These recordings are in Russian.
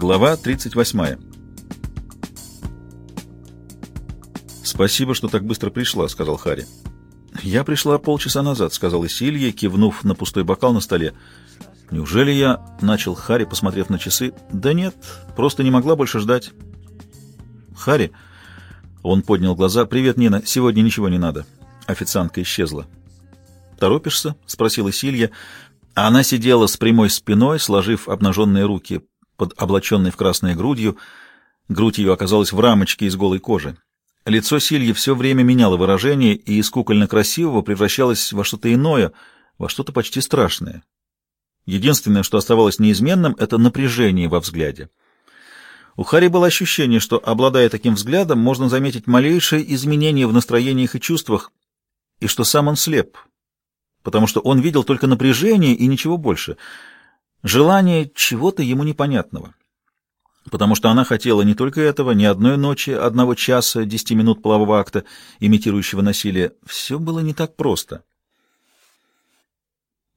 Глава 38. «Спасибо, что так быстро пришла», — сказал Харри. «Я пришла полчаса назад», — сказала Силья, кивнув на пустой бокал на столе. «Неужели я...» — начал Харри, посмотрев на часы. «Да нет, просто не могла больше ждать». «Харри...» — он поднял глаза. «Привет, Нина. Сегодня ничего не надо». Официантка исчезла. «Торопишься?» — спросила Силья. Она сидела с прямой спиной, сложив обнаженные руки под облаченной в красной грудью. Грудь ее оказалась в рамочке из голой кожи. Лицо Сильи все время меняло выражение и из кукольно-красивого превращалось во что-то иное, во что-то почти страшное. Единственное, что оставалось неизменным, — это напряжение во взгляде. У Хари было ощущение, что, обладая таким взглядом, можно заметить малейшее изменение в настроениях и чувствах, и что сам он слеп, потому что он видел только напряжение и ничего больше — Желание чего-то ему непонятного. Потому что она хотела не только этого, ни одной ночи, одного часа, десяти минут полового акта, имитирующего насилие. Все было не так просто.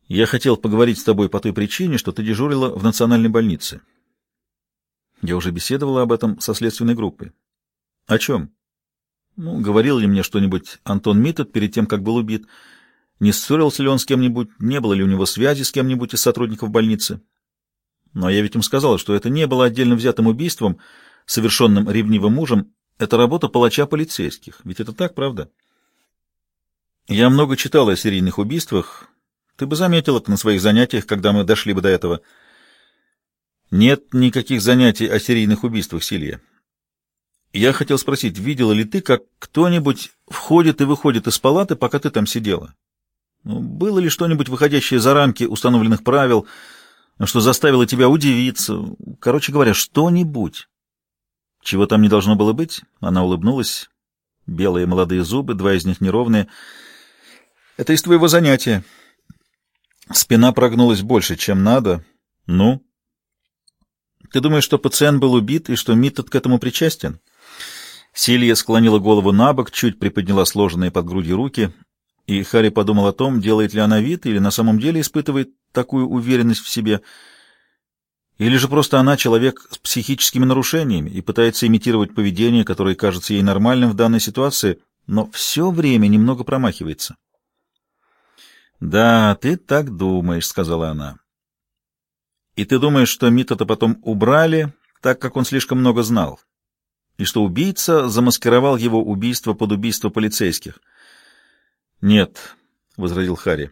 Я хотел поговорить с тобой по той причине, что ты дежурила в национальной больнице. Я уже беседовала об этом со следственной группой. О чем? Ну, говорил ли мне что-нибудь Антон Миттед перед тем, как был убит? — не ссорился ли он с кем-нибудь, не было ли у него связи с кем-нибудь из сотрудников больницы. Но я ведь им сказала, что это не было отдельно взятым убийством, совершенным ревнивым мужем, это работа палача полицейских. Ведь это так, правда? Я много читала о серийных убийствах. Ты бы заметил это на своих занятиях, когда мы дошли бы до этого. Нет никаких занятий о серийных убийствах, Силья. Я хотел спросить, видела ли ты, как кто-нибудь входит и выходит из палаты, пока ты там сидела? Ну, было ли что-нибудь выходящее за рамки установленных правил, что заставило тебя удивиться? Короче говоря, что-нибудь. Чего там не должно было быть? Она улыбнулась. Белые молодые зубы, два из них неровные. Это из твоего занятия. Спина прогнулась больше, чем надо. Ну? Ты думаешь, что пациент был убит и что Миттед к этому причастен? Силья склонила голову на бок, чуть приподняла сложенные под грудью руки — и Харри подумал о том, делает ли она вид или на самом деле испытывает такую уверенность в себе, или же просто она человек с психическими нарушениями и пытается имитировать поведение, которое кажется ей нормальным в данной ситуации, но все время немного промахивается. «Да, ты так думаешь», — сказала она. «И ты думаешь, что Миттата потом убрали, так как он слишком много знал, и что убийца замаскировал его убийство под убийство полицейских?» «Нет», — возразил Харри.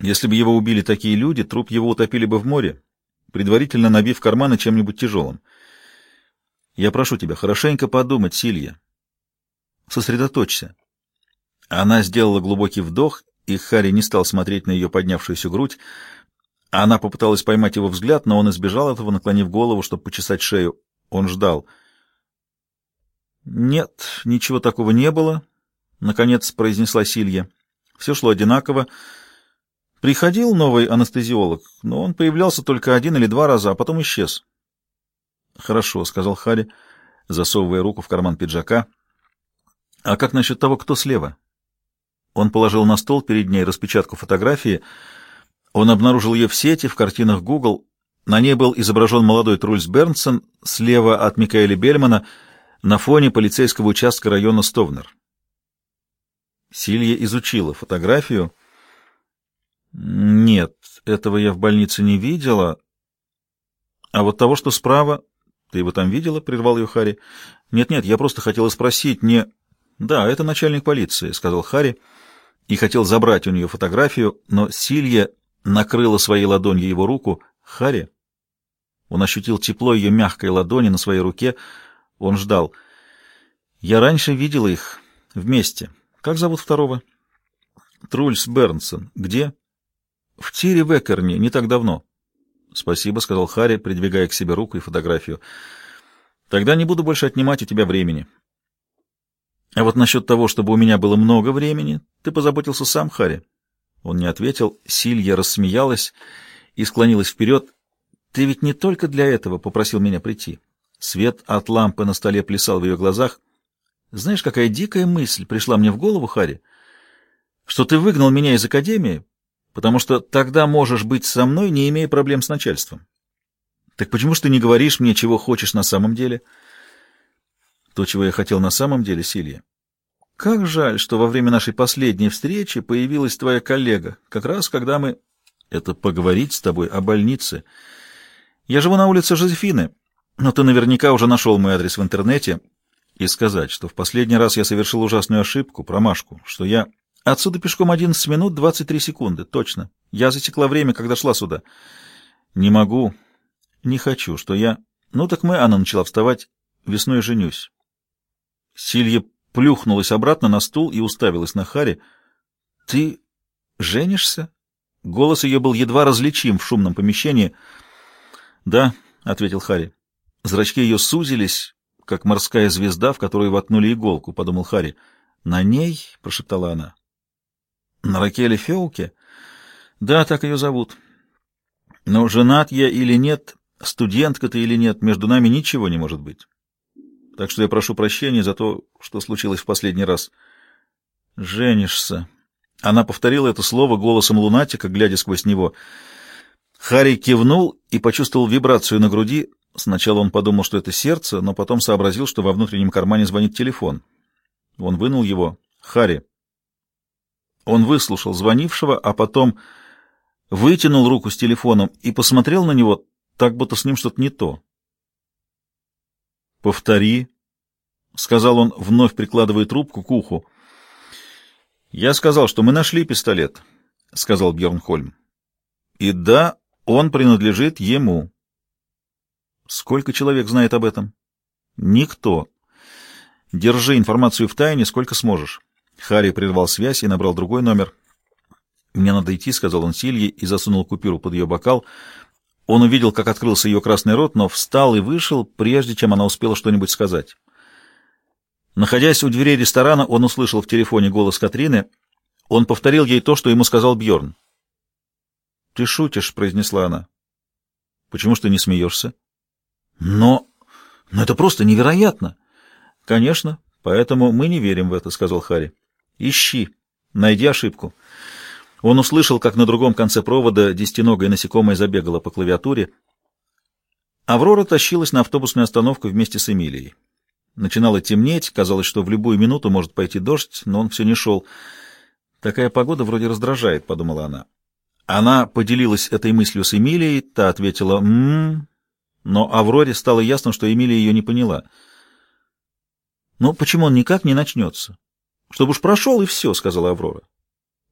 «Если бы его убили такие люди, труп его утопили бы в море, предварительно набив карманы чем-нибудь тяжелым. Я прошу тебя хорошенько подумать, Силья. Сосредоточься». Она сделала глубокий вдох, и Харри не стал смотреть на ее поднявшуюся грудь. Она попыталась поймать его взгляд, но он избежал этого, наклонив голову, чтобы почесать шею. Он ждал. «Нет, ничего такого не было», — наконец произнесла Силья. Все шло одинаково. Приходил новый анестезиолог, но он появлялся только один или два раза, а потом исчез. «Хорошо», — сказал Харри, засовывая руку в карман пиджака. «А как насчет того, кто слева?» Он положил на стол перед ней распечатку фотографии. Он обнаружил ее в сети, в картинах Google. На ней был изображен молодой Трульс Бернсон, слева от Микаэля Бельмана, на фоне полицейского участка района Стовнер. Силья изучила фотографию. Нет, этого я в больнице не видела. А вот того, что справа... Ты его там видела? — прервал ее Харри. Нет-нет, я просто хотела спросить, не... Да, это начальник полиции, — сказал Харри, и хотел забрать у нее фотографию, но Силья накрыла своей ладонью его руку. Харри... Он ощутил тепло ее мягкой ладони на своей руке. Он ждал. Я раньше видела их вместе. Как зовут второго? Трульс Бернсон. Где? В тире Векерне, не так давно. Спасибо, сказал Харри, придвигая к себе руку и фотографию. Тогда не буду больше отнимать у тебя времени. А вот насчет того, чтобы у меня было много времени, ты позаботился сам, Харри. Он не ответил. Силья рассмеялась и склонилась вперед. Ты ведь не только для этого попросил меня прийти. Свет от лампы на столе плясал в ее глазах. Знаешь, какая дикая мысль пришла мне в голову, Харри? Что ты выгнал меня из академии, потому что тогда можешь быть со мной, не имея проблем с начальством. Так почему ж ты не говоришь мне, чего хочешь на самом деле? То, чего я хотел на самом деле, Силья. Как жаль, что во время нашей последней встречи появилась твоя коллега, как раз когда мы... Это поговорить с тобой о больнице. Я живу на улице Жозефины, но ты наверняка уже нашел мой адрес в интернете. И сказать, что в последний раз я совершил ужасную ошибку, промашку, что я... Отсюда пешком 11 минут 23 секунды, точно. Я засекла время, когда шла сюда. Не могу, не хочу, что я... Ну так мы, она начала вставать, весной женюсь. Силья плюхнулась обратно на стул и уставилась на Хари. «Ты женишься?» Голос ее был едва различим в шумном помещении. «Да», — ответил Хари. Зрачки ее сузились, как морская звезда, в которую воткнули иголку, — подумал Хари. «На ней?» — прошептала она. «На Ракеле Феуке?» «Да, так ее зовут. Но женат я или нет, студентка ты или нет, между нами ничего не может быть. Так что я прошу прощения за то, что случилось в последний раз. Женишься. Она повторила это слово голосом лунатика, глядя сквозь него. Харри кивнул и почувствовал вибрацию на груди. Сначала он подумал, что это сердце, но потом сообразил, что во внутреннем кармане звонит телефон. Он вынул его. Харри. Он выслушал звонившего, а потом вытянул руку с телефоном и посмотрел на него, так будто с ним что-то не то. «Повтори», — сказал он, вновь прикладывая трубку к уху. «Я сказал, что мы нашли пистолет», — сказал Бьернхольм. «И да, он принадлежит ему». «Сколько человек знает об этом?» «Никто. Держи информацию в тайне, сколько сможешь». Харри прервал связь и набрал другой номер. «Мне надо идти», — сказал он Силье и засунул купюру под ее бокал. Он увидел, как открылся ее красный рот, но встал и вышел, прежде чем она успела что-нибудь сказать. Находясь у дверей ресторана, он услышал в телефоне голос Катрины. Он повторил ей то, что ему сказал Бьорн. «Ты шутишь», — произнесла она. «Почему ж ты не смеешься?» «Но... но это просто невероятно!» «Конечно, поэтому мы не верим в это», — сказал Харри. «Ищи, найди ошибку». Он услышал, как на другом конце провода десятиногое насекомое забегало по клавиатуре. Аврора тащилась на автобусную остановку вместе с Эмилией. Начинало темнеть, казалось, что в любую минуту может пойти дождь, но он все не шел. «Такая погода вроде раздражает», — подумала она. Она поделилась этой мыслью с Эмилией, та ответила «ммм», но Авроре стало ясно, что Эмилия ее не поняла. «Ну, почему он никак не начнется?» «Чтобы уж прошел, и все», — сказала Аврора.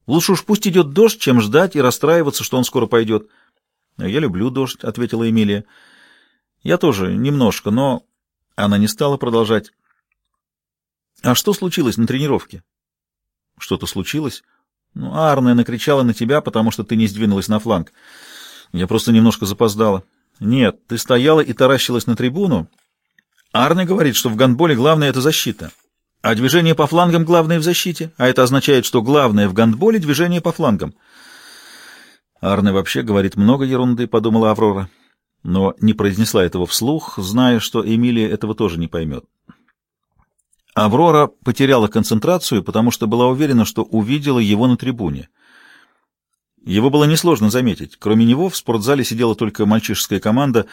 Лучше уж пусть идет дождь, чем ждать и расстраиваться, что он скоро пойдет. — Я люблю дождь, — ответила Эмилия. — Я тоже немножко, но... Она не стала продолжать. — А что случилось на тренировке? — Что-то случилось? Ну, Арная накричала на тебя, потому что ты не сдвинулась на фланг. Я просто немножко запоздала. Нет, ты стояла и таращилась на трибуну. Арне говорит, что в гандболе главное — это защита. — а движение по флангам главное в защите, а это означает, что главное в гандболе движение по флангам. Арне вообще говорит много ерунды, подумала Аврора, но не произнесла этого вслух, зная, что Эмилия этого тоже не поймет. Аврора потеряла концентрацию, потому что была уверена, что увидела его на трибуне. Его было несложно заметить. Кроме него в спортзале сидела только мальчишеская команда,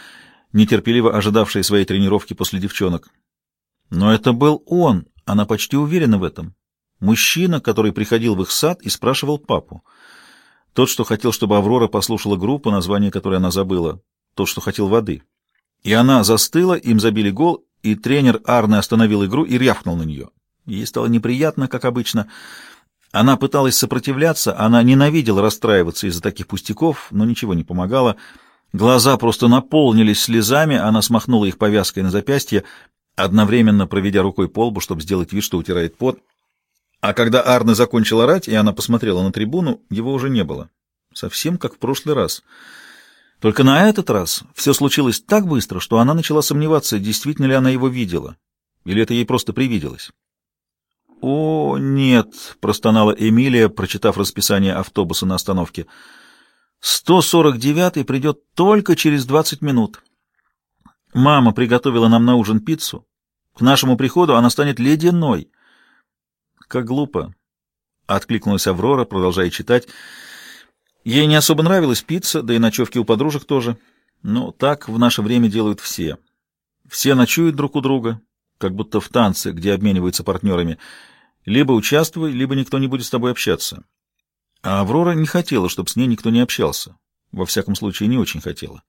нетерпеливо ожидавшая своей тренировки после девчонок. Но это был он, она почти уверена в этом. Мужчина, который приходил в их сад и спрашивал папу. Тот, что хотел, чтобы Аврора послушала группу, название которой она забыла. Тот, что хотел воды. И она застыла, им забили гол, и тренер Арне остановил игру и рявкнул на нее. Ей стало неприятно, как обычно. Она пыталась сопротивляться, она ненавидела расстраиваться из-за таких пустяков, но ничего не помогало. Глаза просто наполнились слезами, она смахнула их повязкой на запястье, одновременно проведя рукой по лбу, чтобы сделать вид, что утирает пот. А когда Арне закончил орать, и она посмотрела на трибуну, его уже не было. Совсем как в прошлый раз. Только на этот раз все случилось так быстро, что она начала сомневаться, действительно ли она его видела, или это ей просто привиделось. «О, нет!» — простонала Эмилия, прочитав расписание автобуса на остановке. «149-й придет только через 20 минут». Мама приготовила нам на ужин пиццу. К нашему приходу она станет ледяной. Как глупо. Откликнулась Аврора, продолжая читать. Ей не особо нравилась пицца, да и ночевки у подружек тоже. Но так в наше время делают все. Все ночуют друг у друга, как будто в танце, где обмениваются партнерами. Либо участвуй, либо никто не будет с тобой общаться. А Аврора не хотела, чтобы с ней никто не общался. Во всяком случае, не очень хотела.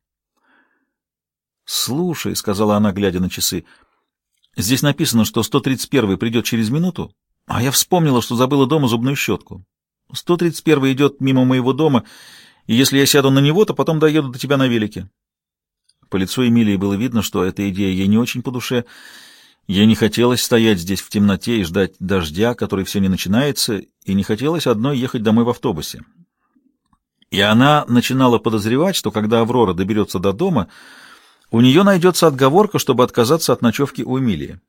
«Слушай», — сказала она, глядя на часы, — «здесь написано, что 131-й придет через минуту, а я вспомнила, что забыла дома зубную щетку. 131-й идет мимо моего дома, и если я сяду на него, то потом доеду до тебя на велике». По лицу Эмилии было видно, что эта идея ей не очень по душе. Ей не хотелось стоять здесь в темноте и ждать дождя, который все не начинается, и не хотелось одной ехать домой в автобусе. И она начинала подозревать, что когда Аврора доберется до дома, у нее найдется отговорка, чтобы отказаться от ночевки у Эмилии.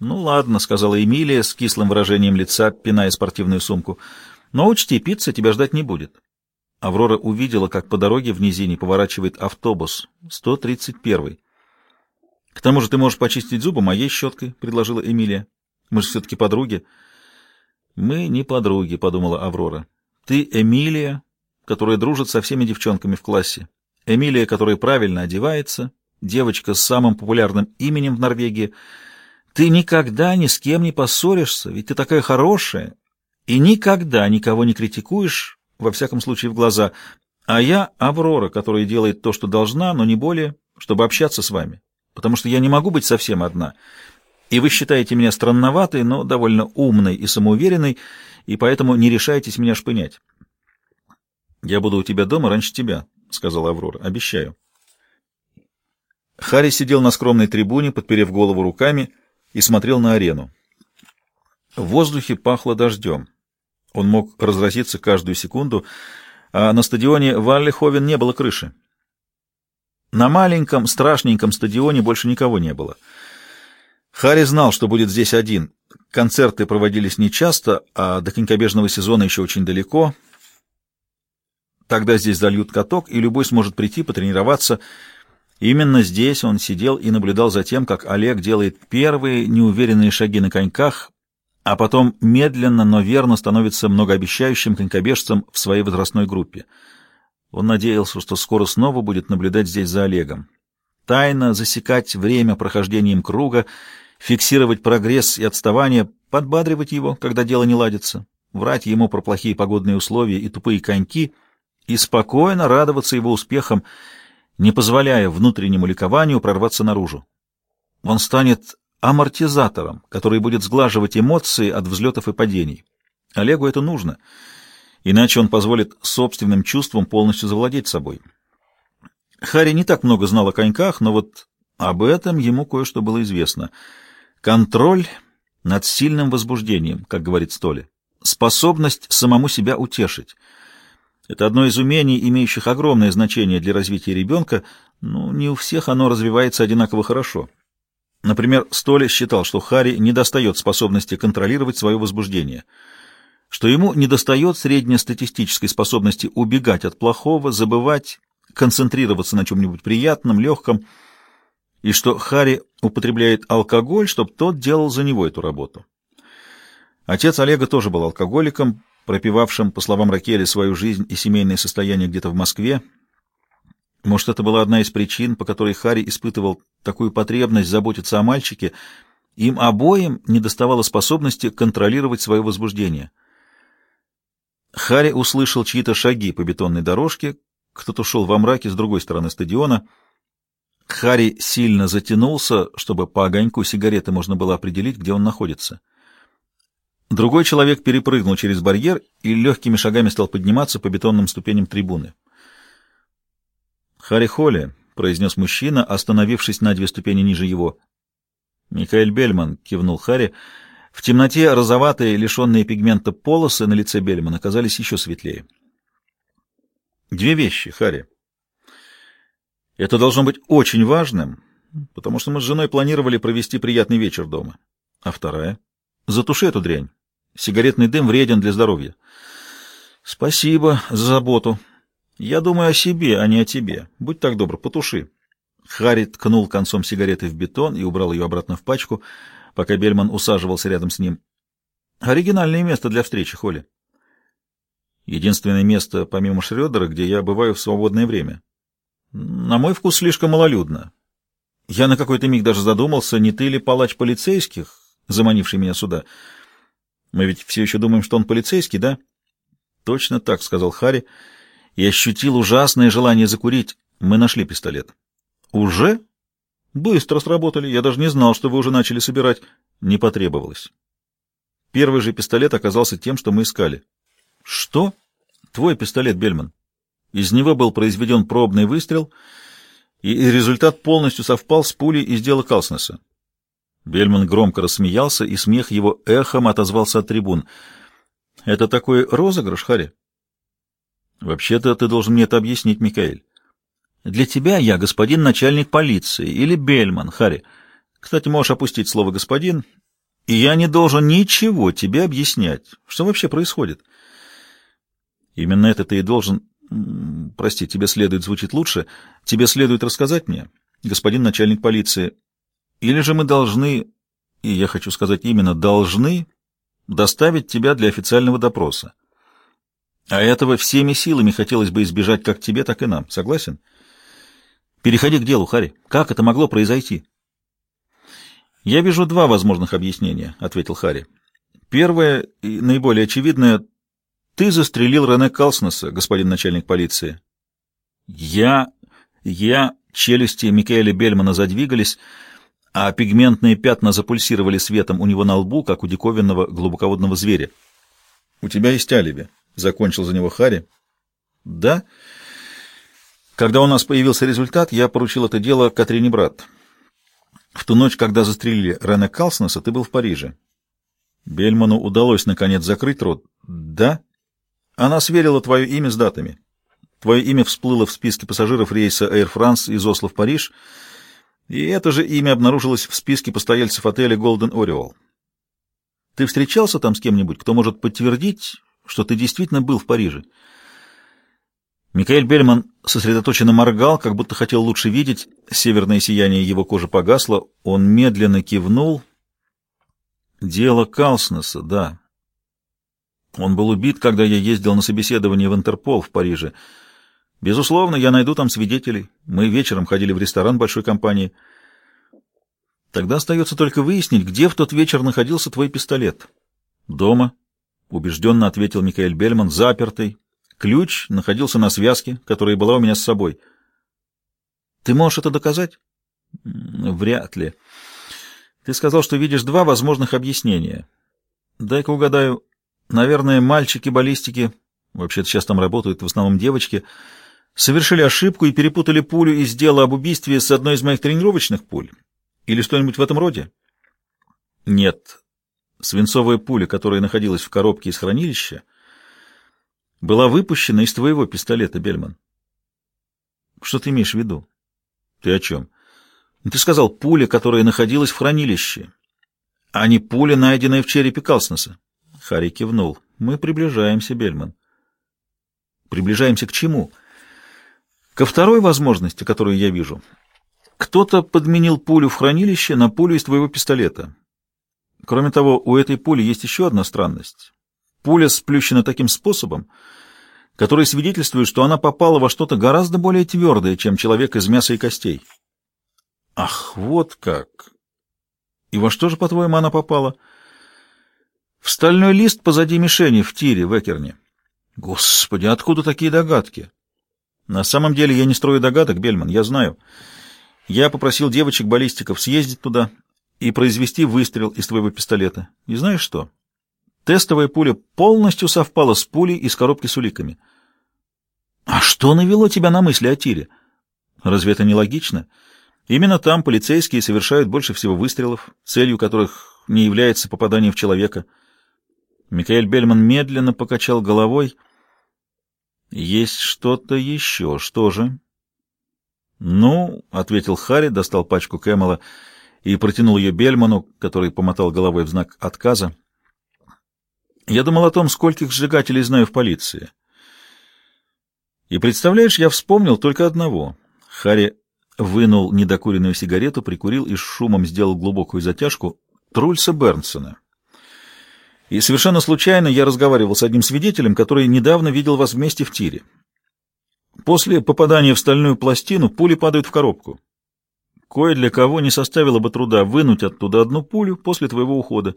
«Ну ладно», — сказала Эмилия с кислым выражением лица, пиная спортивную сумку, — «но учти, пицца тебя ждать не будет». Аврора увидела, как по дороге в низине поворачивает автобус, 131-й. «К тому же ты можешь почистить зубы моей щеткой», — предложила Эмилия. «Мы же все-таки подруги». «Мы не подруги», — подумала Аврора. «Ты Эмилия, которая дружит со всеми девчонками в классе. Эмилия, которая правильно одевается, девочка с самым популярным именем в Норвегии. Ты никогда ни с кем не поссоришься, ведь ты такая хорошая, и никогда никого не критикуешь, во всяком случае в глаза. А я Аврора, которая делает то, что должна, но не более, чтобы общаться с вами, потому что я не могу быть совсем одна. И вы считаете меня странноватой, но довольно умной и самоуверенной, и поэтому не решаетесь меня шпынять. «Я буду у тебя дома раньше тебя», — сказала Аврора. «Обещаю». Харри сидел на скромной трибуне, подперев голову руками, и смотрел на арену. В воздухе пахло дождем. Он мог разразиться каждую секунду, а на стадионе Валлиховен не было крыши. На маленьком, страшненьком стадионе больше никого не было. Харри знал, что будет здесь один. Концерты проводились нечасто, а до конькобежного сезона еще очень далеко — Тогда здесь зальют каток, и любой сможет прийти потренироваться. Именно здесь он сидел и наблюдал за тем, как Олег делает первые неуверенные шаги на коньках, а потом медленно, но верно становится многообещающим конькобежцем в своей возрастной группе. Он надеялся, что скоро снова будет наблюдать здесь за Олегом. Тайно засекать время прохождением круга, фиксировать прогресс и отставание, подбадривать его, когда дело не ладится, врать ему про плохие погодные условия и тупые коньки — и спокойно радоваться его успехам, не позволяя внутреннему ликованию прорваться наружу. Он станет амортизатором, который будет сглаживать эмоции от взлетов и падений. Олегу это нужно, иначе он позволит собственным чувствам полностью завладеть собой. Харри не так много знал о коньках, но вот об этом ему кое-что было известно. Контроль над сильным возбуждением, как говорит Столи. Способность самому себя утешить — это одно из умений, имеющих огромное значение для развития ребенка, но не у всех оно развивается одинаково хорошо. Например, Столи считал, что Харри недостает способности контролировать свое возбуждение, что ему недостает среднестатистической способности убегать от плохого, забывать, концентрироваться на чем-нибудь приятном, легком, и что Харри употребляет алкоголь, чтобы тот делал за него эту работу. Отец Олега тоже был алкоголиком, пропивавшим, по словам Ракели, свою жизнь и семейное состояние где-то в Москве. Может, это была одна из причин, по которой Харри испытывал такую потребность заботиться о мальчике. Им обоим недоставало способности контролировать свое возбуждение. Харри услышал чьи-то шаги по бетонной дорожке, кто-то шел во мраке с другой стороны стадиона. Харри сильно затянулся, чтобы по огоньку сигареты можно было определить, где он находится. Другой человек перепрыгнул через барьер и легкими шагами стал подниматься по бетонным ступеням трибуны. «Харри Холли», — произнес мужчина, остановившись на две ступени ниже его. «Микаэль Бельман», — кивнул Харри. В темноте розоватые, лишенные пигмента полосы на лице Бельмана казались еще светлее. «Две вещи, Харри. Это должно быть очень важным, потому что мы с женой планировали провести приятный вечер дома. А вторая? Затуши эту дрянь. Сигаретный дым вреден для здоровья. Спасибо за заботу. Я думаю о себе, а не о тебе. Будь так добр, потуши. Харри ткнул концом сигареты в бетон и убрал ее обратно в пачку, пока Бельман усаживался рядом с ним. Оригинальное место для встречи, Холли. Единственное место, помимо Шрёдера, где я бываю в свободное время. На мой вкус слишком малолюдно. Я на какой-то миг даже задумался, не ты ли палач полицейских, заманивший меня сюда. Мы ведь все еще думаем, что он полицейский, да? Точно так, сказал Харри, и ощутил ужасное желание закурить. Мы нашли пистолет. Уже? Быстро сработали. Я даже не знал, что вы уже начали собирать. Не потребовалось. Первый же пистолет оказался тем, что мы искали. Что? Твой пистолет, Бельман. Из него был произведен пробный выстрел, и результат полностью совпал с пулей из дела Калснеса. Бельман громко рассмеялся, и смех его эхом отозвался от трибун. «Это такой розыгрыш, Харри?» «Вообще-то ты должен мне это объяснить, Микаэль. Для тебя я господин начальник полиции или Бельман, Харри. Кстати, можешь опустить слово «господин», и я не должен ничего тебе объяснять. Что вообще происходит?» «Именно это ты и должен...» «Прости, тебе следует, звучит лучше. Тебе следует рассказать мне, господин начальник полиции, или же мы должны, и я хочу сказать именно должны, доставить тебя для официального допроса. А этого всеми силами хотелось бы избежать как тебе, так и нам. Согласен? Переходи к делу, Харри. Как это могло произойти? Я вижу два возможных объяснения, ответил Харри. Первое и наиболее очевидное ты застрелил Рене Калснеса, господин начальник полиции. Я я челюсти Микаэля Бельмана задвигались, а пигментные пятна запульсировали светом у него на лбу, как у диковинного глубоководного зверя. «У тебя есть алиби», — закончил за него Харри. «Да?» Когда у нас появился результат, я поручил это дело Катрине Брат. В ту ночь, когда застрелили Рене Калснеса, ты был в Париже. Бельману удалось, наконец, закрыть рот. «Да?» Она сверила твое имя с датами. Твое имя всплыло в списке пассажиров рейса Air France из Осло в Париж — и это же имя обнаружилось в списке постояльцев отеля Golden Oriole. Ты встречался там с кем-нибудь, кто может подтвердить, что ты действительно был в Париже? Микаэль Бельман сосредоточенно моргал, как будто хотел лучше видеть. Северное сияние его кожи погасло. Он медленно кивнул. Дело Калснеса, да. Он был убит, когда я ездил на собеседование в Интерпол в Париже. Безусловно, я найду там свидетелей. Мы вечером ходили в ресторан большой компании. Тогда остается только выяснить, где в тот вечер находился твой пистолет. Дома, убежденно ответил Микаэль Бельман, запертый. Ключ находился на связке, которая была у меня с собой. Ты можешь это доказать? Вряд ли. Ты сказал, что видишь два возможных объяснения. Дай-ка угадаю. Наверное, мальчики баллистики, вообще-то сейчас там работают в основном девочки, — совершили ошибку и перепутали пулю из дела об убийстве с одной из моих тренировочных пуль? Или что-нибудь в этом роде? Нет. Свинцовая пуля, которая находилась в коробке из хранилища, была выпущена из твоего пистолета, Бельман. Что ты имеешь в виду? Ты о чем? Ты сказал пуля, которая находилась в хранилище, а не пуля, найденная в черепе Калснеса. Харри кивнул. Мы приближаемся, Бельман. Приближаемся к чему? — Ко второй возможности, которую я вижу. Кто-то подменил пулю в хранилище на пулю из твоего пистолета. Кроме того, у этой пули есть еще одна странность. Пуля сплющена таким способом, который свидетельствует, что она попала во что-то гораздо более твердое, чем человек из мяса и костей. Ах, вот как! И во что же, по-твоему, она попала? В стальной лист позади мишени в тире в Экерне. Господи, откуда такие догадки? На самом деле я не строю догадок, Бельман, я знаю. Я попросил девочек-баллистиков съездить туда и произвести выстрел из твоего пистолета. И знаешь что? Тестовая пуля полностью совпала с пулей из коробки с уликами. А что навело тебя на мысли о тире? Разве это не логично? Именно там полицейские совершают больше всего выстрелов, целью которых не является попадание в человека. Микаэль Бельман медленно покачал головой — есть что-то еще. Что же? Ну, ответил Харри, достал пачку Кэмела и протянул ее Бельману, который помотал головой в знак отказа. Я думал о том, скольких сжигателей знаю в полиции. И представляешь, я вспомнил только одного. Харри вынул недокуренную сигарету, прикурил и с шумом сделал глубокую затяжку Трульса Бернсона. И совершенно случайно я разговаривал с одним свидетелем, который недавно видел вас вместе в тире. После попадания в стальную пластину пули падают в коробку. Кое для кого не составило бы труда вынуть оттуда одну пулю после твоего ухода.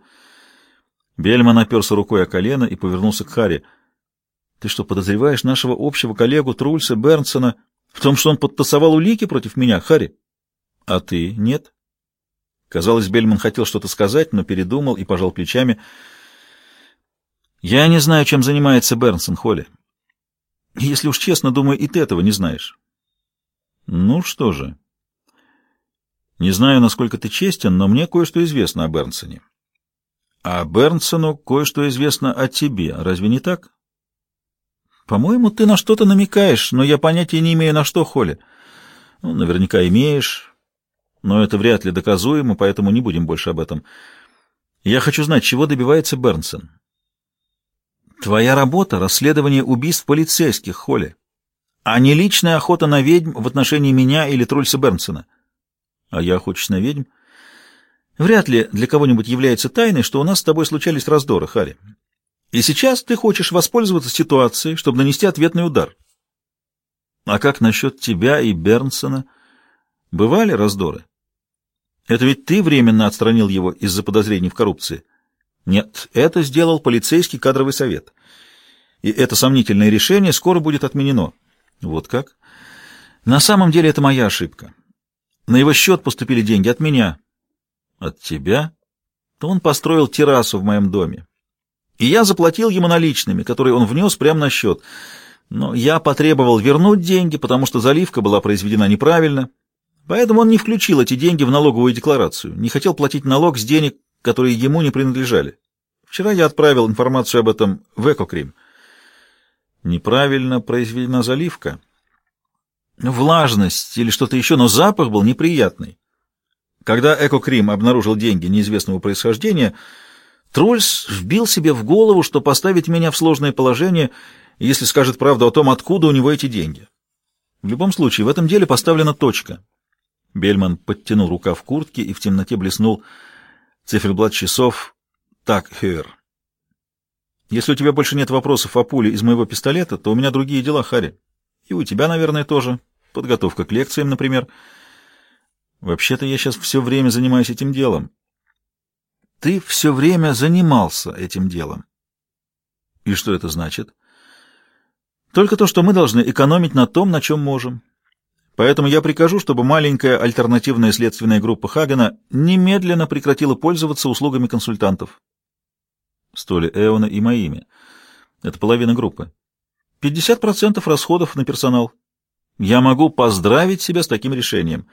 Бельман оперся рукой о колено и повернулся к Харри. — Ты что, подозреваешь нашего общего коллегу Трульса Бернсона в том, что он подтасовал улики против меня, Харри? — А ты нет? Казалось, Бельман хотел что-то сказать, но передумал и пожал плечами. — Я не знаю, чем занимается Бернсон, Холли. Если уж честно, думаю, и ты этого не знаешь. — Ну что же... Не знаю, насколько ты честен, но мне кое-что известно о Бернсоне. А Бернсону кое-что известно о тебе, разве не так? По-моему, ты на что-то намекаешь, но я понятия не имею, на что, Холли. Ну, наверняка имеешь, но это вряд ли доказуемо, поэтому не будем больше об этом. Я хочу знать, чего добивается Бернсон. Твоя работа — расследование убийств полицейских, Холли, а не личная охота на ведьм в отношении меня или Трульса Бернсона. А я охочусь на ведьм? Вряд ли для кого-нибудь является тайной, что у нас с тобой случались раздоры, Харри. И сейчас ты хочешь воспользоваться ситуацией, чтобы нанести ответный удар. А как насчет тебя и Бернсона? Бывали раздоры? Это ведь ты временно отстранил его из-за подозрений в коррупции. Нет, это сделал полицейский кадровый совет. И это сомнительное решение скоро будет отменено. Вот как? На самом деле это моя ошибка. На его счет поступили деньги от меня. От тебя? То он построил террасу в моем доме. И я заплатил ему наличными, которые он внес прямо на счет. Но я потребовал вернуть деньги, потому что заливка была произведена неправильно. Поэтому он не включил эти деньги в налоговую декларацию, не хотел платить налог с денег, которые ему не принадлежали. Вчера я отправил информацию об этом в Экокрим. Неправильно произведена заливка влажность или что-то еще, но запах был неприятный. Когда Экокрим обнаружил деньги неизвестного происхождения, Трульс вбил себе в голову, что поставить меня в сложное положение, если скажет правду о том, откуда у него эти деньги. В любом случае, в этом деле поставлена точка. Бельман подтянул рука в куртке и в темноте блеснул циферблат часов «Так, Хэр». «Если у тебя больше нет вопросов о пуле из моего пистолета, то у меня другие дела, Харри. И у тебя, наверное, тоже. Подготовка к лекциям, например. Вообще-то я сейчас все время занимаюсь этим делом. Ты все время занимался этим делом. И что это значит? Только то, что мы должны экономить на том, на чем можем. Поэтому я прикажу, чтобы маленькая альтернативная следственная группа Хагена немедленно прекратила пользоваться услугами консультантов. Столи Эона и моими. Это половина группы. 50% расходов на персонал. Я могу поздравить себя с таким решением.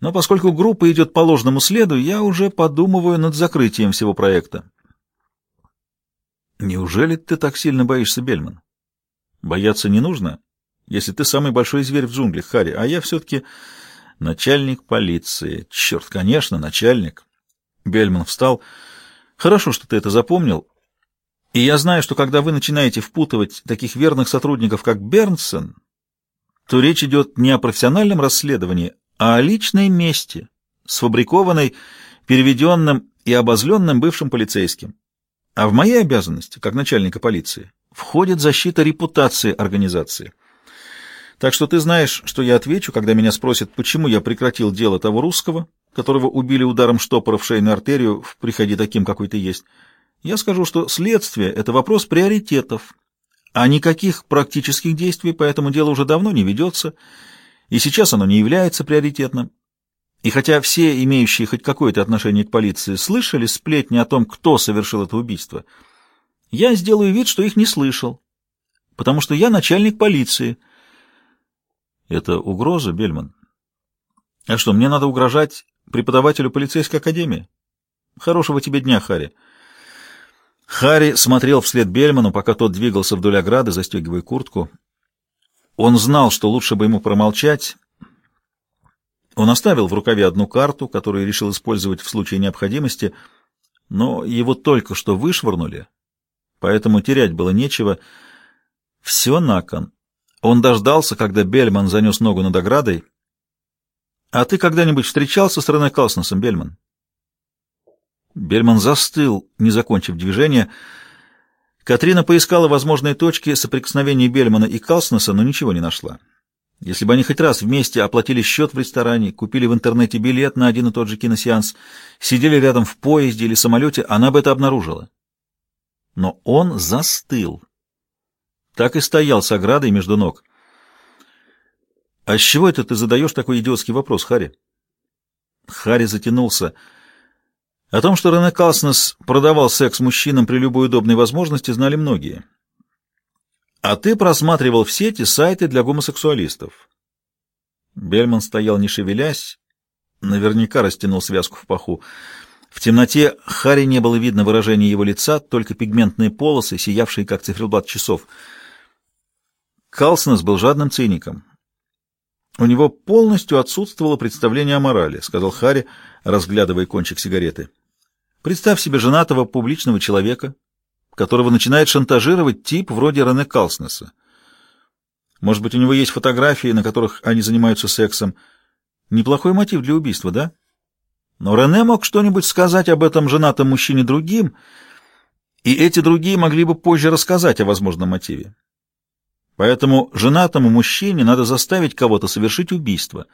Но поскольку группа идет по ложному следу, я уже подумываю над закрытием всего проекта. Неужели ты так сильно боишься, Бельман? Бояться не нужно, если ты самый большой зверь в джунглях, Харри, а я все-таки начальник полиции. Черт, конечно, начальник. Бельман встал. Хорошо, что ты это запомнил. И я знаю, что когда вы начинаете впутывать таких верных сотрудников, как Бернсон, то речь идет не о профессиональном расследовании, а о личной мести, сфабрикованной, переведенным и обозленным бывшим полицейским. А в мои обязанности, как начальника полиции, входит защита репутации организации. Так что ты знаешь, что я отвечу, когда меня спросят, почему я прекратил дело того русского, которого убили ударом штопора в шейную артерию в приходе таким, какой ты есть. Я скажу, что следствие — это вопрос приоритетов, а никаких практических действий по этому делу уже давно не ведется, и сейчас оно не является приоритетным. И хотя все, имеющие хоть какое-то отношение к полиции, слышали сплетни о том, кто совершил это убийство, я сделаю вид, что их не слышал, потому что я начальник полиции. Это угроза, Бельман? А что, мне надо угрожать преподавателю полицейской академии? Хорошего тебе дня, Харри. Харри смотрел вслед Бельману, пока тот двигался вдоль ограды, застегивая куртку. Он знал, что лучше бы ему промолчать. Он оставил в рукаве одну карту, которую решил использовать в случае необходимости, но его только что вышвырнули, поэтому терять было нечего. Все на кон. Он дождался, когда Бельман занес ногу над оградой. — А ты когда-нибудь встречался с Рене Калснесом, Бельман? Бельман застыл, не закончив движение. Катрина поискала возможные точки соприкосновения Бельмана и Калснеса, но ничего не нашла. Если бы они хоть раз вместе оплатили счет в ресторане, купили в интернете билет на один и тот же киносеанс, сидели рядом в поезде или самолете, она бы это обнаружила. Но он застыл. Так и стоял с оградой между ног. «А с чего это ты задаешь такой идиотский вопрос, Харри?» Харри затянулся. О том, что Рене Калснес продавал секс мужчинам при любой удобной возможности, знали многие. А ты просматривал в сети сайты для гомосексуалистов. Бельман стоял не шевелясь, наверняка растянул связку в паху. В темноте Харри не было видно выражения его лица, только пигментные полосы, сиявшие как циферблат часов. Калснес был жадным циником. У него полностью отсутствовало представление о морали, сказал Харри, разглядывая кончик сигареты. Представь себе женатого публичного человека, которого начинает шантажировать тип вроде Рене Калснеса. Может быть, у него есть фотографии, на которых они занимаются сексом. Неплохой мотив для убийства, да? Но Рене мог что-нибудь сказать об этом женатом мужчине другим, и эти другие могли бы позже рассказать о возможном мотиве. Поэтому женатому мужчине надо заставить кого-то совершить убийство.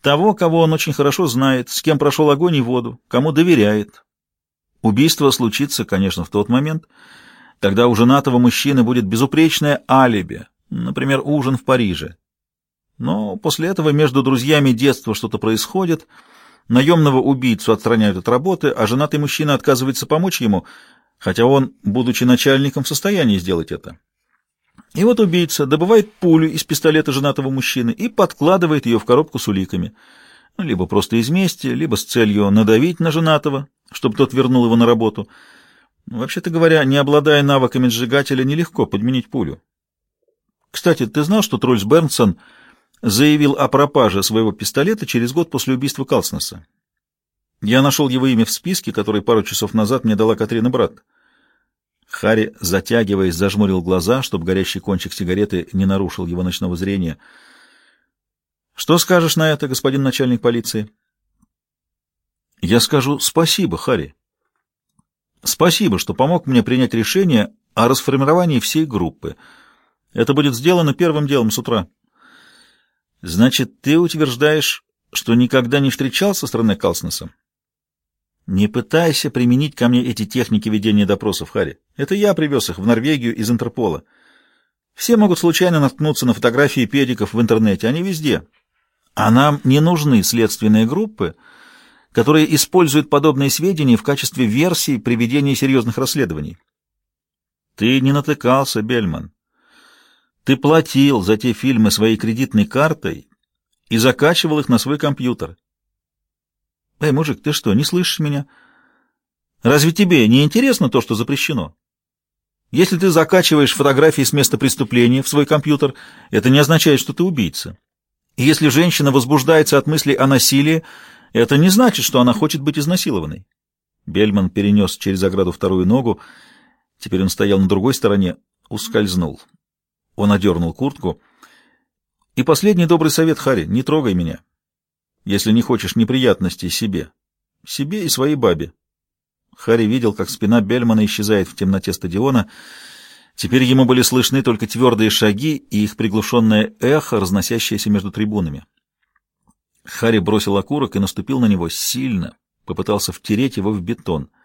Того, кого он очень хорошо знает, с кем прошел огонь и воду, кому доверяет. Убийство случится, конечно, в тот момент, когда у женатого мужчины будет безупречное алиби, например, ужин в Париже. Но после этого между друзьями детства что-то происходит, наемного убийцу отстраняют от работы, а женатый мужчина отказывается помочь ему, хотя он, будучи начальником, в состоянии сделать это. И вот убийца добывает пулю из пистолета женатого мужчины и подкладывает ее в коробку с уликами. Ну, либо просто из мести, либо с целью надавить на женатого, чтобы тот вернул его на работу. Вообще-то говоря, не обладая навыками сжигателя, нелегко подменить пулю. Кстати, ты знал, что Трольс Бернсон заявил о пропаже своего пистолета через год после убийства Калснеса? Я нашел его имя в списке, который пару часов назад мне дала Катрина Брат. Харри, затягиваясь, зажмурил глаза, чтобы горящий кончик сигареты не нарушил его ночного зрения. «Что скажешь на это, господин начальник полиции?» «Я скажу спасибо, Харри. Спасибо, что помог мне принять решение о расформировании всей группы. Это будет сделано первым делом с утра». «Значит, ты утверждаешь, что никогда не встречался с Рене Калснесом?» Не пытайся применить ко мне эти техники ведения допросов, Харри. Это я привез их в Норвегию из Интерпола. Все могут случайно наткнуться на фотографии педиков в интернете, они везде. А нам не нужны следственные группы, которые используют подобные сведения в качестве версии при ведении серьезных расследований. Ты не натыкался, Бельман. Ты платил за те фильмы своей кредитной картой и закачивал их на свой компьютер. Эй, мужик, ты что, не слышишь меня? Разве тебе не интересно то, что запрещено? Если ты закачиваешь фотографии с места преступления в свой компьютер, это не означает, что ты убийца. И если женщина возбуждается от мыслей о насилии, это не значит, что она хочет быть изнасилованной. Бельман перенес через ограду вторую ногу. Теперь он стоял на другой стороне, ускользнул. Он одернул куртку. И последний добрый совет, Харри, не трогай меня если не хочешь неприятностей себе. Себе и своей бабе. Харри видел, как спина Бельмана исчезает в темноте стадиона. Теперь ему были слышны только твердые шаги и их приглушенное эхо, разносящееся между трибунами. Харри бросил окурок и наступил на него сильно, попытался втереть его в бетон —